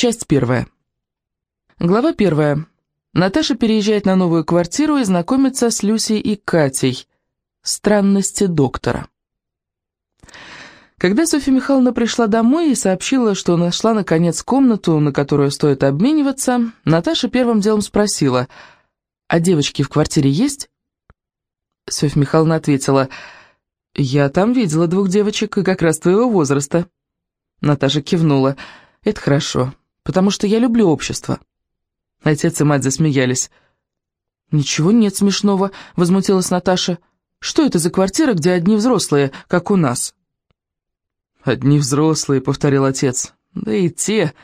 Часть первая. Глава первая. Наташа переезжает на новую квартиру и знакомится с Люсей и Катей. Странности доктора. Когда Софья Михайловна пришла домой и сообщила, что нашла, наконец, комнату, на которую стоит обмениваться, Наташа первым делом спросила, «А девочки в квартире есть?» Софья Михайловна ответила, «Я там видела двух девочек, как раз твоего возраста». Наташа кивнула, «Это хорошо, потому что я люблю общество». Отец и мать засмеялись. «Ничего нет смешного», — возмутилась Наташа. «Что это за квартира, где одни взрослые, как у нас?» «Одни взрослые», — повторил отец. «Да и те...»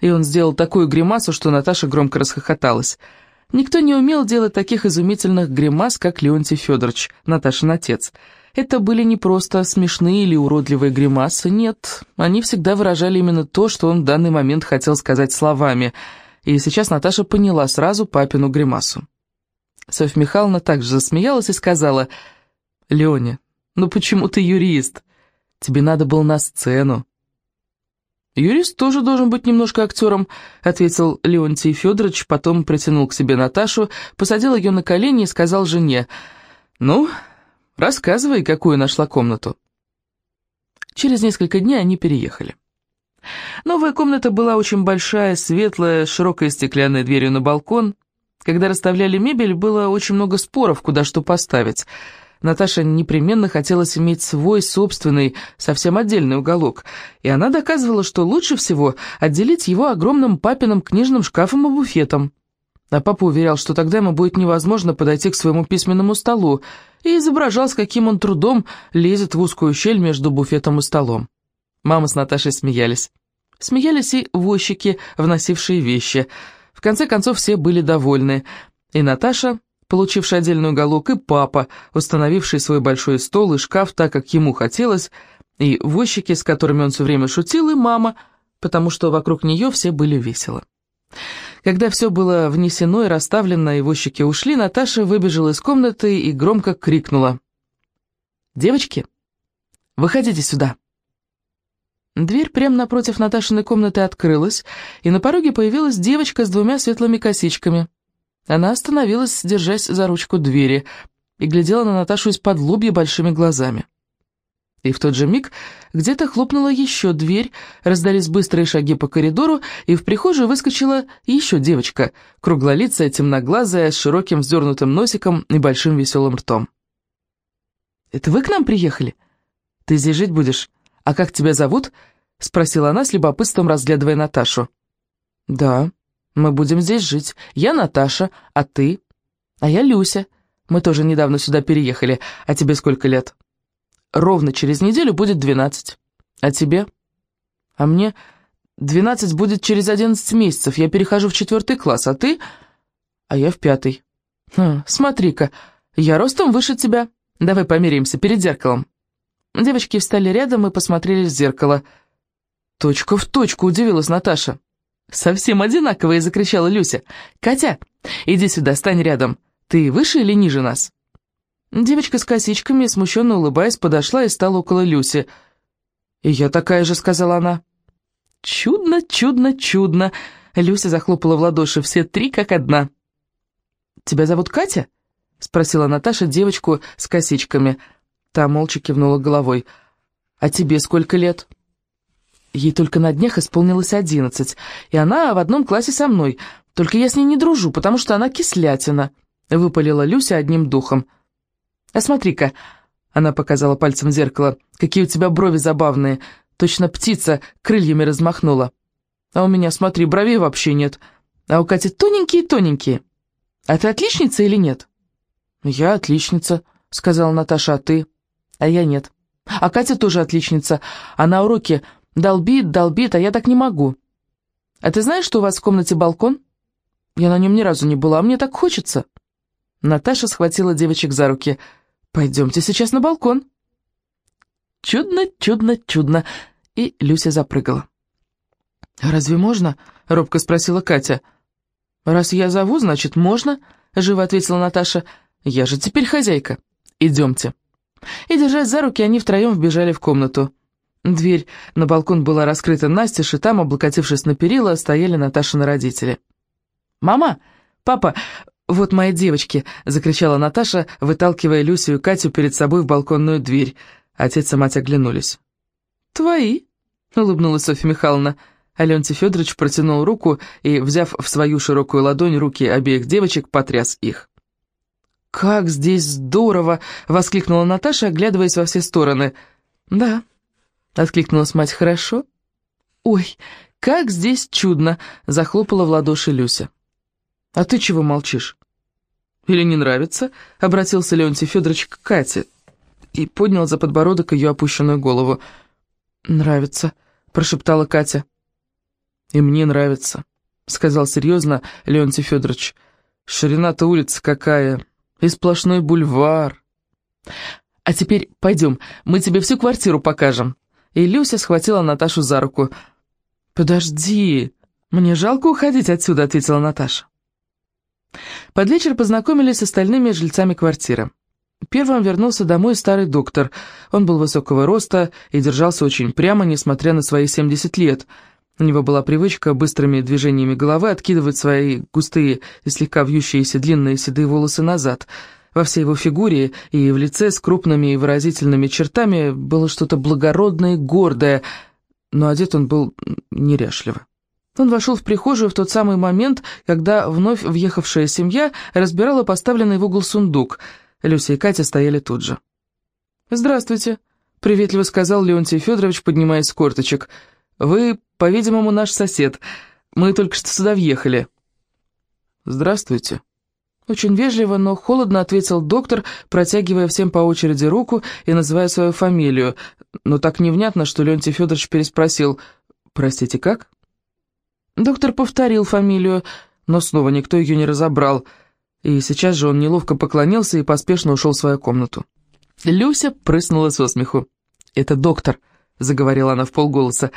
И он сделал такую гримасу, что Наташа громко расхохоталась. Никто не умел делать таких изумительных гримас, как Леонтий Федорович, Наташин отец. Это были не просто смешные или уродливые гримасы, нет, они всегда выражали именно то, что он в данный момент хотел сказать словами — и сейчас Наташа поняла сразу папину гримасу. Софья Михайловна также засмеялась и сказала, «Леня, ну почему ты юрист? Тебе надо было на сцену». «Юрист тоже должен быть немножко актером», — ответил Леонтий Федорович, потом притянул к себе Наташу, посадил ее на колени и сказал жене, «Ну, рассказывай, какую нашла комнату». Через несколько дней они переехали. Новая комната была очень большая, светлая, с широкой стеклянной дверью на балкон. Когда расставляли мебель, было очень много споров, куда что поставить. Наташа непременно хотелось иметь свой собственный, совсем отдельный уголок, и она доказывала, что лучше всего отделить его огромным папиным книжным шкафом и буфетом. А папа уверял, что тогда ему будет невозможно подойти к своему письменному столу, и изображал, с каким он трудом лезет в узкую щель между буфетом и столом. Мама с Наташей смеялись. Смеялись и возчики, вносившие вещи. В конце концов, все были довольны. И Наташа, получившая отдельный уголок, и папа, установивший свой большой стол и шкаф так, как ему хотелось, и возчики, с которыми он все время шутил, и мама, потому что вокруг нее все были весело. Когда все было внесено и расставлено, и возчики ушли, Наташа выбежала из комнаты и громко крикнула. «Девочки, выходите сюда!» Дверь прямо напротив Наташиной комнаты открылась, и на пороге появилась девочка с двумя светлыми косичками. Она остановилась, держась за ручку двери, и глядела на Наташу из-под лобья большими глазами. И в тот же миг где-то хлопнула еще дверь, раздались быстрые шаги по коридору, и в прихожую выскочила еще девочка, круглолицая, темноглазая, с широким вздернутым носиком и большим веселым ртом. «Это вы к нам приехали? Ты здесь жить будешь?» «А как тебя зовут?» — спросила она с любопытством, разглядывая Наташу. «Да, мы будем здесь жить. Я Наташа, а ты?» «А я Люся. Мы тоже недавно сюда переехали. А тебе сколько лет?» «Ровно через неделю будет двенадцать. А тебе?» «А мне двенадцать будет через одиннадцать месяцев. Я перехожу в четвертый класс, а ты?» «А я в пятый». Хм, «Смотри-ка, я ростом выше тебя. Давай померяемся перед зеркалом». Девочки встали рядом и посмотрели в зеркало. «Точка в точку!» — удивилась Наташа. «Совсем одинаковые!» — закричала Люся. «Катя, иди сюда, стань рядом. Ты выше или ниже нас?» Девочка с косичками, смущенно улыбаясь, подошла и стала около Люси. «И я такая же», — сказала она. «Чудно, чудно, чудно!» Люся захлопала в ладоши, все три как одна. «Тебя зовут Катя?» — спросила Наташа девочку с косичками. Та молча кивнула головой. «А тебе сколько лет?» Ей только на днях исполнилось одиннадцать, и она в одном классе со мной, только я с ней не дружу, потому что она кислятина», — выпалила Люся одним духом. «А смотри-ка», — она показала пальцем в зеркало, — «какие у тебя брови забавные, точно птица крыльями размахнула. А у меня, смотри, бровей вообще нет, а у Кати тоненькие-тоненькие. А ты отличница или нет?» «Я отличница», — сказала Наташа, — «а ты?» а я нет. А Катя тоже отличница. Она уроки долбит, долбит, а я так не могу. А ты знаешь, что у вас в комнате балкон? Я на нем ни разу не была, а мне так хочется. Наташа схватила девочек за руки. «Пойдемте сейчас на балкон». Чудно, чудно, чудно. И Люся запрыгала. «Разве можно?» — робко спросила Катя. «Раз я зову, значит, можно», — живо ответила Наташа. «Я же теперь хозяйка. Идемте». И, держась за руки, они втроем вбежали в комнату. Дверь на балкон была раскрыта настежь, и там, облокотившись на перила, стояли Наташины родители. «Мама! Папа! Вот мои девочки!» — закричала Наташа, выталкивая Люсю и Катю перед собой в балконную дверь. Отец и мать оглянулись. «Твои?» — улыбнулась Софья Михайловна. Алентий Федорович протянул руку и, взяв в свою широкую ладонь руки обеих девочек, потряс их. «Как здесь здорово!» — воскликнула Наташа, оглядываясь во все стороны. «Да», Откликнулась мать хорошо. «Ой, как здесь чудно!» — захлопала в ладоши Люся. «А ты чего молчишь?» «Или не нравится?» — обратился Леонтий Федорович к Кате и поднял за подбородок ее опущенную голову. «Нравится», — прошептала Катя. «И мне нравится», — сказал серьезно Леонтий Федорович. «Ширина-то улица какая, и сплошной бульвар». «А теперь пойдем, мы тебе всю квартиру покажем», и Люся схватила Наташу за руку. «Подожди, мне жалко уходить отсюда», — ответила Наташа. Под вечер познакомились с остальными жильцами квартиры. Первым вернулся домой старый доктор. Он был высокого роста и держался очень прямо, несмотря на свои 70 лет. У него была привычка быстрыми движениями головы откидывать свои густые и слегка вьющиеся длинные седые волосы назад — во всей его фигуре и в лице с крупными и выразительными чертами было что-то благородное и гордое, но одет он был неряшливо. Он вошел в прихожую в тот самый момент, когда вновь въехавшая семья разбирала поставленный в угол сундук. Люся и Катя стояли тут же. «Здравствуйте», — приветливо сказал Леонтий Федорович, поднимаясь с корточек. «Вы, по-видимому, наш сосед. Мы только что сюда въехали». «Здравствуйте», очень вежливо, но холодно ответил доктор, протягивая всем по очереди руку и называя свою фамилию, но так невнятно, что Леонтий Федорович переспросил «Простите, как?» Доктор повторил фамилию, но снова никто ее не разобрал, и сейчас же он неловко поклонился и поспешно ушел в свою комнату. Люся прыснула со смеху. «Это доктор», — заговорила она в полголоса.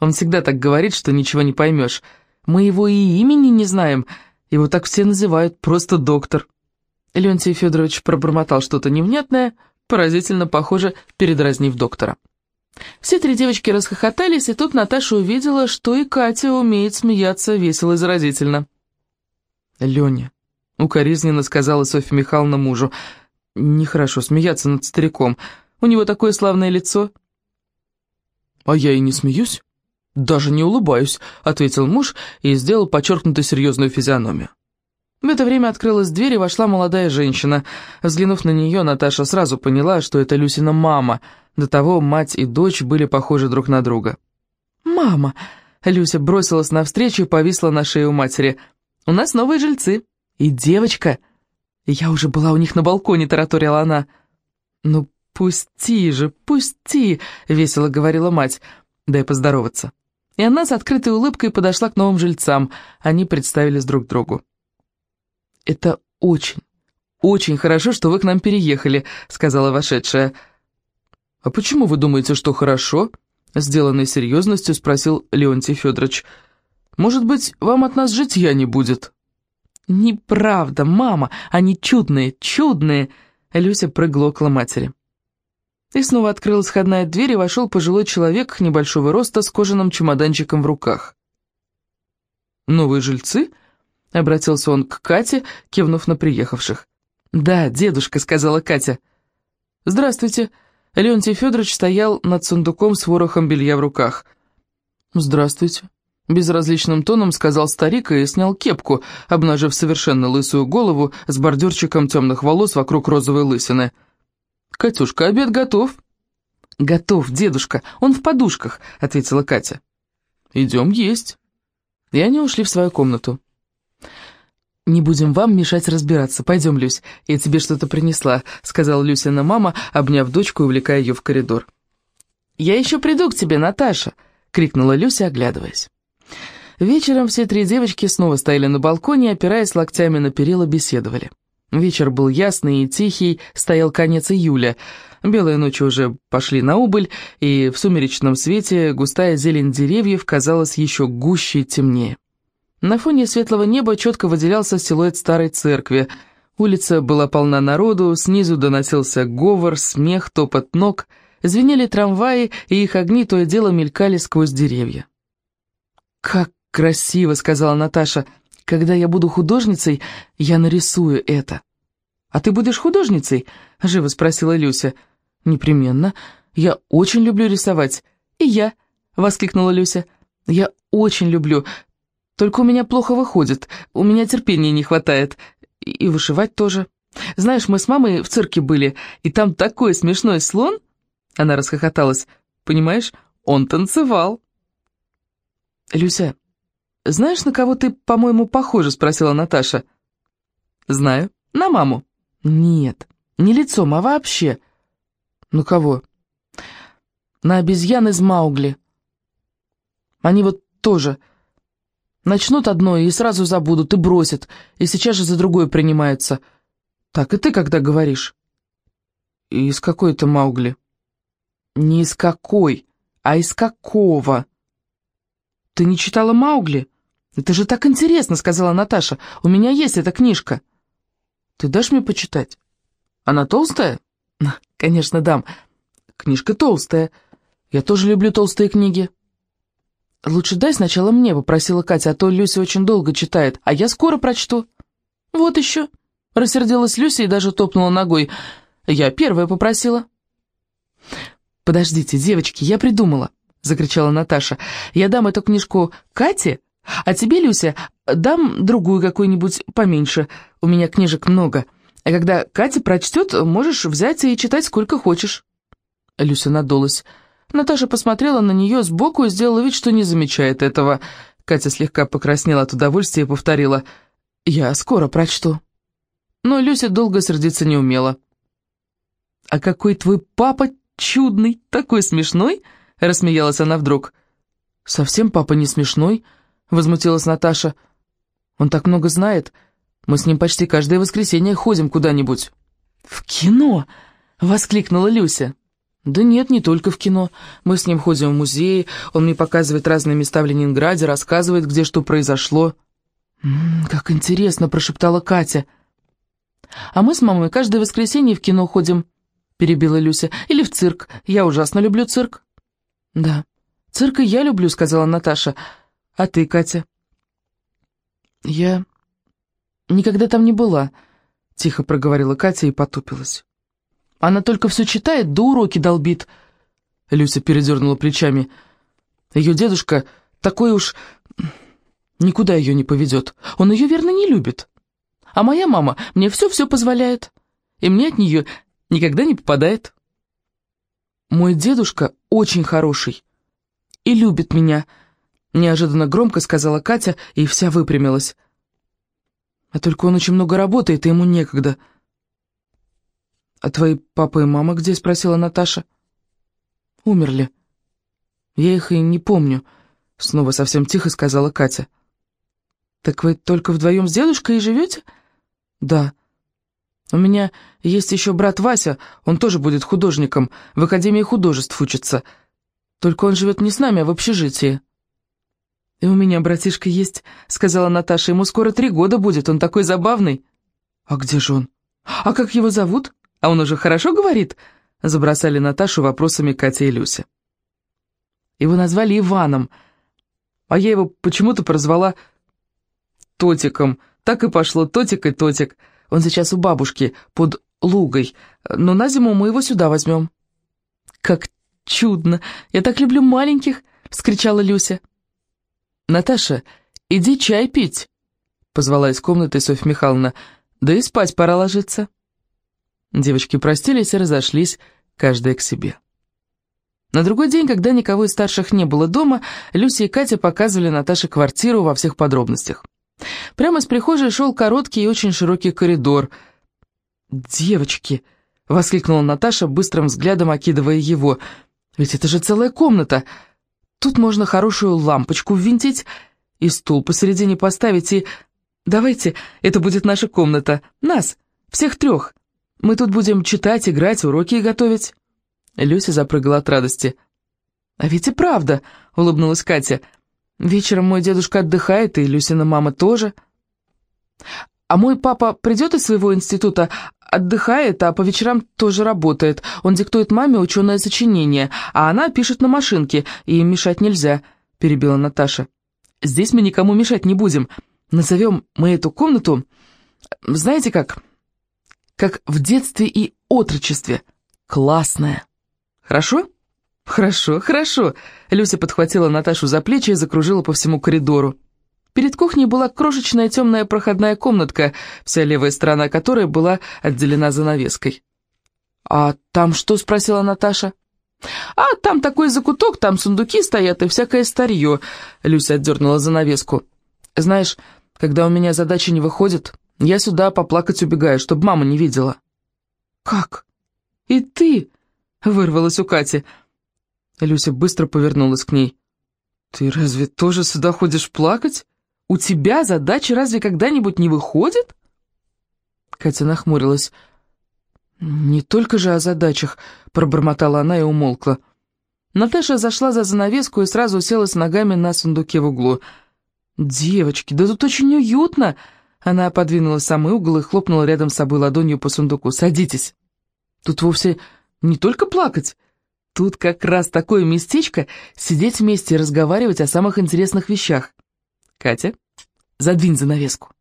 «Он всегда так говорит, что ничего не поймешь. Мы его и имени не знаем», — его так все называют, просто доктор». Леонтий Федорович пробормотал что-то невнятное, поразительно похоже, передразнив доктора. Все три девочки расхохотались, и тут Наташа увидела, что и Катя умеет смеяться весело и заразительно. «Леня», — укоризненно сказала Софья Михайловна мужу, — «нехорошо смеяться над стариком. У него такое славное лицо». «А я и не смеюсь», «Даже не улыбаюсь», — ответил муж и сделал подчеркнуто серьезную физиономию. В это время открылась дверь и вошла молодая женщина. Взглянув на нее, Наташа сразу поняла, что это Люсина мама. До того мать и дочь были похожи друг на друга. «Мама!» — Люся бросилась навстречу и повисла на шее у матери. «У нас новые жильцы. И девочка!» «Я уже была у них на балконе», — тараторила она. «Ну, пусти же, пусти!» — весело говорила мать. «Дай поздороваться». И она с открытой улыбкой подошла к новым жильцам. Они представились друг другу. «Это очень, очень хорошо, что вы к нам переехали», — сказала вошедшая. «А почему вы думаете, что хорошо?» — сделанной серьезностью спросил Леонтий Федорович. «Может быть, вам от нас житья не будет?» «Неправда, мама, они чудные, чудные!» Люся прыгла около матери. И снова открылась входная дверь, и вошел пожилой человек небольшого роста с кожаным чемоданчиком в руках. «Новые жильцы?» — обратился он к Кате, кивнув на приехавших. «Да, дедушка», — сказала Катя. «Здравствуйте». Леонтий Федорович стоял над сундуком с ворохом белья в руках. «Здравствуйте», — безразличным тоном сказал старик и снял кепку, обнажив совершенно лысую голову с бордюрчиком темных волос вокруг розовой лысины. «Катюшка, обед готов?» «Готов, дедушка, он в подушках», — ответила Катя. «Идем есть». И они ушли в свою комнату. «Не будем вам мешать разбираться. Пойдем, Люсь, я тебе что-то принесла», — сказала Люсина мама, обняв дочку и увлекая ее в коридор. «Я еще приду к тебе, Наташа!» — крикнула Люся, оглядываясь. Вечером все три девочки снова стояли на балконе, опираясь локтями на перила, беседовали. Вечер был ясный и тихий, стоял конец июля. Белые ночи уже пошли на убыль, и в сумеречном свете густая зелень деревьев казалась еще гуще и темнее. На фоне светлого неба четко выделялся силуэт старой церкви. Улица была полна народу, снизу доносился говор, смех, топот ног. Звенели трамваи, и их огни то и дело мелькали сквозь деревья. «Как красиво!» — сказала Наташа. «Когда я буду художницей, я нарисую это». «А ты будешь художницей?» — живо спросила Люся. «Непременно. Я очень люблю рисовать». «И я», — воскликнула Люся. «Я очень люблю. Только у меня плохо выходит. У меня терпения не хватает. И вышивать тоже. Знаешь, мы с мамой в цирке были, и там такой смешной слон...» Она расхохоталась. «Понимаешь, он танцевал». «Люся, знаешь, на кого ты, по-моему, похожа?» — спросила Наташа. «Знаю. На маму». «Нет, не лицом, а вообще». «Ну кого?» «На обезьян из Маугли. Они вот тоже начнут одно и сразу забудут, и бросят, и сейчас же за другое принимаются. Так и ты когда говоришь?» «И из какой то Маугли?» «Не из какой, а из какого?» «Ты не читала Маугли?» «Это же так интересно», — сказала Наташа. «У меня есть эта книжка». «Ты дашь мне почитать?» «Она толстая?» «Конечно, дам. Книжка толстая. Я тоже люблю толстые книги». «Лучше дай сначала мне», — попросила Катя, «а то Люся очень долго читает, а я скоро прочту». «Вот еще», — рассердилась Люся и даже топнула ногой. «Я первая попросила». «Подождите, девочки, я придумала», — закричала Наташа. «Я дам эту книжку Кате, а тебе, Люся, дам другую какую-нибудь поменьше. У меня книжек много. А когда Катя прочтет, можешь взять и читать сколько хочешь». Люся надулась. Наташа посмотрела на нее сбоку и сделала вид, что не замечает этого. Катя слегка покраснела от удовольствия и повторила «Я скоро прочту». Но Люся долго сердиться не умела. «А какой твой папа чудный, такой смешной!» — рассмеялась она вдруг. «Совсем папа не смешной», — возмутилась Наташа. «Он так много знает. Мы с ним почти каждое воскресенье ходим куда-нибудь». «В кино!» — воскликнула Люся. «Да нет, не только в кино. Мы с ним ходим в музеи, он мне показывает разные места в Ленинграде, рассказывает, где что произошло». «М -м, «Как интересно!» — прошептала Катя. «А мы с мамой каждое воскресенье в кино ходим», — перебила Люся. «Или в цирк. Я ужасно люблю цирк». «Да, цирк и я люблю», — сказала Наташа. «А ты, Катя?» «Я никогда там не была», — тихо проговорила Катя и потупилась. «Она только все читает, да уроки долбит». Люся передернула плечами. «Ее дедушка такой уж... Никуда ее не поведет. Он ее, верно, не любит. А моя мама мне все-все позволяет, и мне от нее никогда не попадает». «Мой дедушка очень хороший и любит меня», — Неожиданно громко сказала Катя и вся выпрямилась. А только он очень много работает, и ему некогда. «А твои папа и мама где?» — спросила Наташа. «Умерли. Я их и не помню», — снова совсем тихо сказала Катя. «Так вы только вдвоем с дедушкой и живете?» «Да. У меня есть еще брат Вася, он тоже будет художником, в Академии художеств учится. Только он живет не с нами, а в общежитии». «И у меня братишка есть», — сказала Наташа. «Ему скоро три года будет, он такой забавный». «А где же он? А как его зовут? А он уже хорошо говорит?» Забросали Наташу вопросами Катя и Люся. Его назвали Иваном, а я его почему-то прозвала Тотиком. Так и пошло, Тотик и Тотик. Он сейчас у бабушки, под лугой, но на зиму мы его сюда возьмем». «Как чудно! Я так люблю маленьких!» — вскричала Люся. «Наташа, иди чай пить», — позвала из комнаты Софья Михайловна. «Да и спать пора ложиться». Девочки простились и разошлись, каждая к себе. На другой день, когда никого из старших не было дома, Люся и Катя показывали Наташе квартиру во всех подробностях. Прямо с прихожей шел короткий и очень широкий коридор. «Девочки!» — воскликнула Наташа, быстрым взглядом окидывая его. «Ведь это же целая комната!» Тут можно хорошую лампочку ввинтить и стул посередине поставить, и... Давайте, это будет наша комната. Нас, всех трех. Мы тут будем читать, играть, уроки готовить». Люся запрыгала от радости. «А ведь и правда», — улыбнулась Катя. «Вечером мой дедушка отдыхает, и Люсина мама тоже». а мой папа придет из своего института, отдыхает, а по вечерам тоже работает. Он диктует маме ученое сочинение, а она пишет на машинке, и мешать нельзя», — перебила Наташа. «Здесь мы никому мешать не будем. Назовем мы эту комнату, знаете как, как в детстве и отрочестве. Классная. Хорошо?» «Хорошо, хорошо», — Люся подхватила Наташу за плечи и закружила по всему коридору. Перед кухней была крошечная темная проходная комнатка, вся левая сторона которой была отделена занавеской. «А там что?» — спросила Наташа. «А там такой закуток, там сундуки стоят и всякое старье», — Люся отдернула занавеску. «Знаешь, когда у меня задача не выходит, я сюда поплакать убегаю, чтобы мама не видела». «Как? И ты?» — вырвалась у Кати. Люся быстро повернулась к ней. «Ты разве тоже сюда ходишь плакать?» У тебя задачи разве когда-нибудь не выходят?» Катя нахмурилась. «Не только же о задачах», — пробормотала она и умолкла. Наташа зашла за занавеску и сразу уселась ногами на сундуке в углу. «Девочки, да тут очень уютно!» Она подвинула самый угол и хлопнула рядом с собой ладонью по сундуку. «Садитесь. Тут вовсе не только плакать. Тут как раз такое местечко сидеть вместе и разговаривать о самых интересных вещах. «Катя, задвинь занавеску».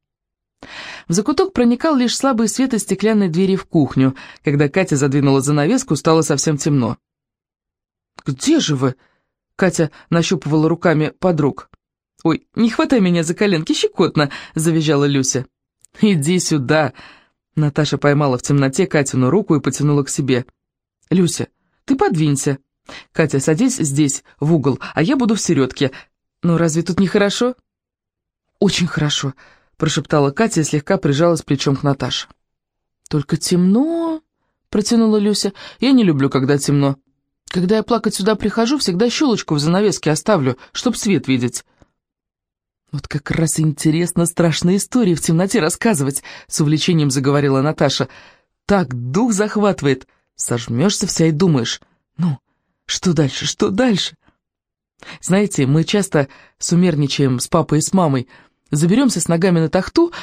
В закуток проникал лишь слабый свет из стеклянной двери в кухню. Когда Катя задвинула занавеску, стало совсем темно. «Где же вы?» Катя нащупывала руками подруг. «Ой, не хватай меня за коленки, щекотно!» — завизжала Люся. «Иди сюда!» Наташа поймала в темноте Катину руку и потянула к себе. «Люся, ты подвинься. Катя, садись здесь, в угол, а я буду в середке. Ну, разве тут не хорошо?» «Очень хорошо», — прошептала Катя и слегка прижалась плечом к Наташе. «Только темно», — протянула Люся. «Я не люблю, когда темно. Когда я плакать сюда прихожу, всегда щелочку в занавеске оставлю, чтоб свет видеть». «Вот как раз интересно страшные истории в темноте рассказывать», — с увлечением заговорила Наташа. «Так дух захватывает. Сожмешься вся и думаешь. Ну, что дальше, что дальше?» Знаете, мы часто сумерничаем с папой и с мамой, заберемся с ногами на тахту,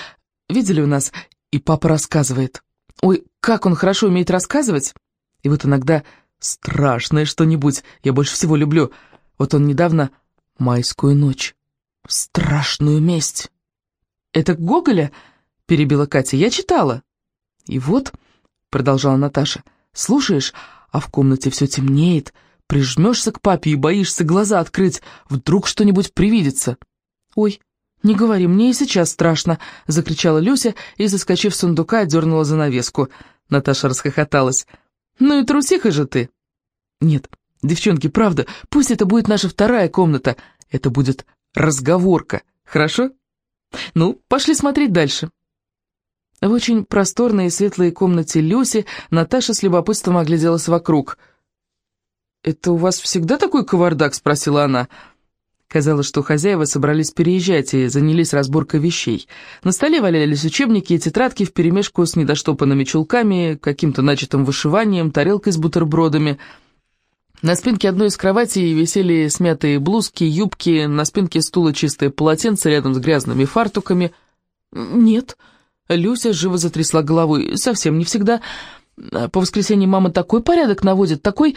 видели у нас, и папа рассказывает. Ой, как он хорошо умеет рассказывать. И вот иногда страшное что-нибудь я больше всего люблю. Вот он недавно «Майскую ночь». Страшную месть. «Это Гоголя?» — перебила Катя. «Я читала». «И вот», — продолжала Наташа, — «слушаешь, а в комнате все темнеет, — Прижмешься к папе и боишься глаза открыть, вдруг что-нибудь привидится. «Ой, не говори, мне и сейчас страшно», — закричала Люся и, заскочив с сундука, дернула занавеску. Наташа расхохоталась. «Ну и трусиха же ты!» «Нет, девчонки, правда, пусть это будет наша вторая комната. Это будет разговорка, хорошо? Ну, пошли смотреть дальше». В очень просторной и светлой комнате Люси Наташа с любопытством огляделась вокруг — «Это у вас всегда такой кавардак?» — спросила она. Казалось, что хозяева собрались переезжать и занялись разборкой вещей. На столе валялись учебники и тетрадки вперемешку с недоштопанными чулками, каким-то начатым вышиванием, тарелкой с бутербродами. На спинке одной из кроватей висели смятые блузки, юбки, на спинке стула чистое полотенце рядом с грязными фартуками. «Нет», — Люся живо затрясла головой, — «совсем не всегда». По воскресеньям мама такой порядок наводит, такой...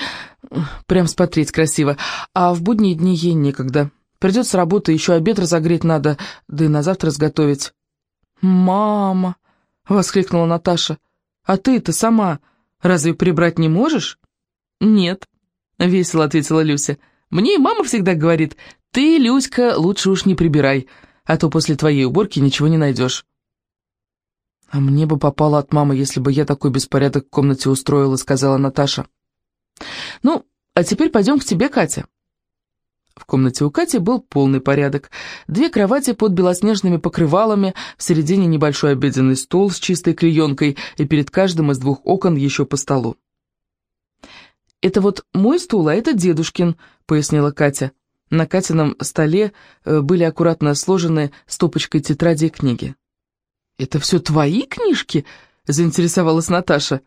Прям смотреть красиво. А в будние дни ей некогда. Придет с работы, еще обед разогреть надо, да и на завтра сготовить. «Мама!» — воскликнула Наташа. «А ты-то сама разве прибрать не можешь?» «Нет», — весело ответила Люся. «Мне и мама всегда говорит, ты, Люська, лучше уж не прибирай, а то после твоей уборки ничего не найдешь». «А мне бы попало от мамы, если бы я такой беспорядок в комнате устроила», — сказала Наташа. «Ну, а теперь пойдем к тебе, Катя». В комнате у Кати был полный порядок. Две кровати под белоснежными покрывалами, в середине небольшой обеденный стол с чистой клеенкой, и перед каждым из двух окон еще по столу. «Это вот мой стул, а это дедушкин», — пояснила Катя. На Катином столе э, были аккуратно сложены стопочкой тетради и книги. «Это все твои книжки?» — заинтересовалась Наташа.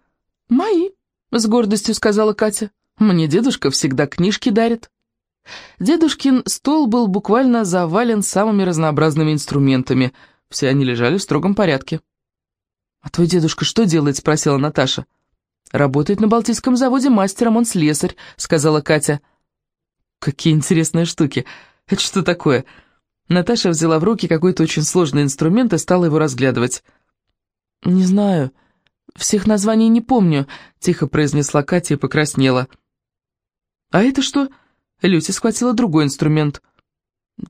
«Мои», — с гордостью сказала Катя. «Мне дедушка всегда книжки дарит». Дедушкин стол был буквально завален самыми разнообразными инструментами. Все они лежали в строгом порядке. «А твой дедушка что делает?» — спросила Наташа. «Работает на Балтийском заводе мастером, он слесарь», — сказала Катя. «Какие интересные штуки! Это что такое?» Наташа взяла в руки какой-то очень сложный инструмент и стала его разглядывать. «Не знаю, всех названий не помню», — тихо произнесла Катя и покраснела. «А это что?» — Люся схватила другой инструмент.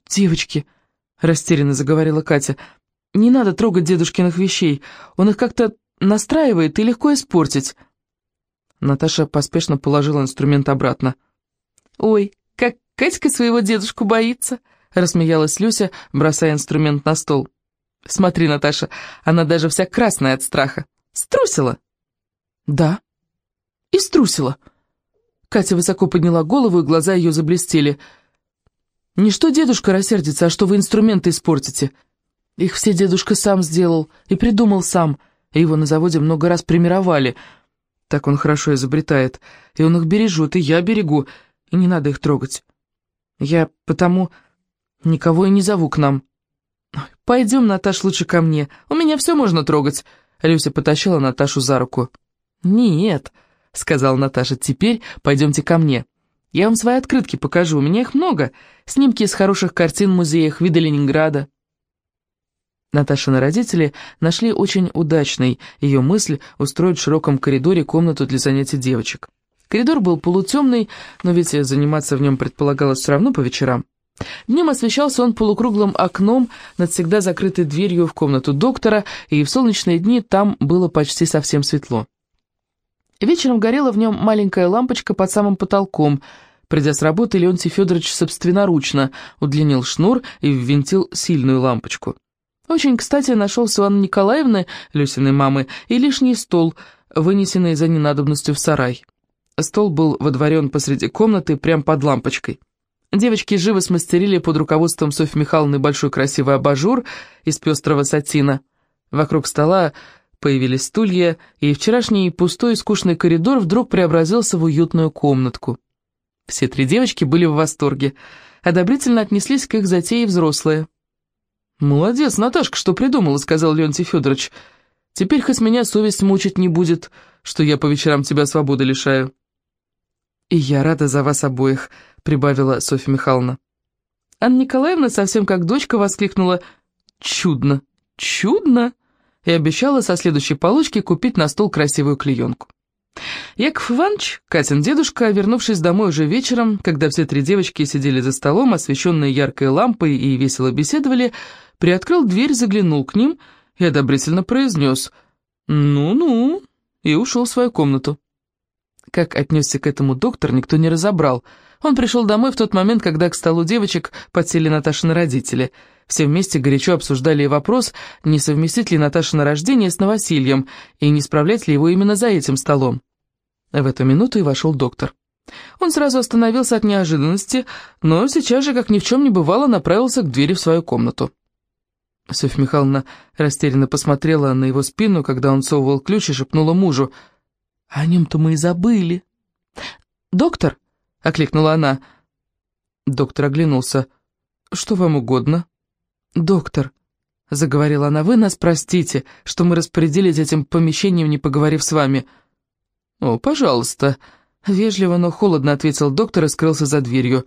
«Девочки», — растерянно заговорила Катя, — «не надо трогать дедушкиных вещей, он их как-то настраивает и легко испортить». Наташа поспешно положила инструмент обратно. «Ой, как Катька своего дедушку боится!» — рассмеялась Люся, бросая инструмент на стол. «Смотри, Наташа, она даже вся красная от страха. Струсила?» «Да, и струсила». Катя высоко подняла голову, и глаза ее заблестели. «Не что дедушка рассердится, а что вы инструменты испортите. Их все дедушка сам сделал и придумал сам, и его на заводе много раз примировали». Так он хорошо изобретает, и он их бережет, и я берегу, и не надо их трогать. Я потому никого и не зову к нам. Пойдем, Наташ, лучше ко мне, у меня все можно трогать. Люся потащила Наташу за руку. «Нет», — сказала Наташа, — «теперь пойдемте ко мне. Я вам свои открытки покажу, у меня их много. Снимки из хороших картин в музеях, вида Ленинграда». Наташины родители нашли очень удачной ее мысль устроить в широком коридоре комнату для занятий девочек. Коридор был полутемный, но ведь заниматься в нем предполагалось все равно по вечерам. Днем освещался он полукруглым окном над всегда закрытой дверью в комнату доктора, и в солнечные дни там было почти совсем светло. Вечером горела в нем маленькая лампочка под самым потолком. Придя с работы, Леонтий Федорович собственноручно удлинил шнур и ввинтил сильную лампочку. Очень кстати нашелся у Анны Николаевны, Люсиной мамы, и лишний стол, вынесенный за ненадобностью в сарай. Стол был водворен посреди комнаты, прямо под лампочкой. Девочки живо смастерили под руководством Софьи Михайловны большой красивый абажур из пестрого сатина. Вокруг стола появились стулья, и вчерашний пустой и скучный коридор вдруг преобразился в уютную комнатку. Все три девочки были в восторге, одобрительно отнеслись к их затее взрослые. «Молодец, Наташка, что придумала», — сказал Леонтий Федорович. «Теперь хоть меня совесть мучить не будет, что я по вечерам тебя свободы лишаю». «И я рада за вас обоих», — прибавила Софья Михайловна. Анна Николаевна совсем как дочка воскликнула «Чудно! Чудно!» и обещала со следующей получки купить на стол красивую клеенку. Яков Иванович, Катин дедушка, вернувшись домой уже вечером, когда все три девочки сидели за столом, освещенные яркой лампой и весело беседовали, приоткрыл дверь, заглянул к ним и одобрительно произнес «Ну-ну» и ушел в свою комнату. Как отнесся к этому доктор, никто не разобрал. Он пришел домой в тот момент, когда к столу девочек подсели Наташины родители. Все вместе горячо обсуждали вопрос, не совместить ли Наташина рождение с новосельем, и не справлять ли его именно за этим столом. В эту минуту и вошел доктор. Он сразу остановился от неожиданности, но сейчас же, как ни в чем не бывало, направился к двери в свою комнату. Софья Михайловна растерянно посмотрела на его спину, когда он совывал ключ и шепнула мужу. «О нем-то мы и забыли». «Доктор?» — окликнула она. Доктор оглянулся. «Что вам угодно?» «Доктор», — заговорила она, — «вы нас простите, что мы распорядились этим помещением, не поговорив с вами». «О, пожалуйста», — вежливо, но холодно ответил доктор и скрылся за дверью.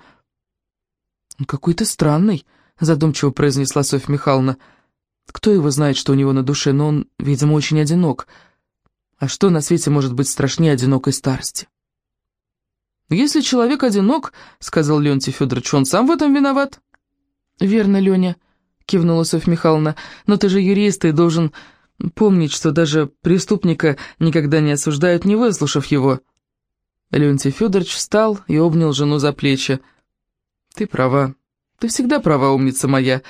«Какой-то странный», задумчиво произнесла Софья Михайловна. Кто его знает, что у него на душе, но он, видимо, очень одинок. А что на свете может быть страшнее одинокой старости? «Если человек одинок, — сказал Леонтий Федорович, — он сам в этом виноват». «Верно, Леня», — кивнула Софья Михайловна, — «но ты же юрист и должен помнить, что даже преступника никогда не осуждают, не выслушав его». Леонтий Федорович встал и обнял жену за плечи. «Ты права», ты всегда права, умница моя.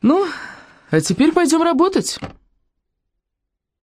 Ну, а теперь пойдем работать».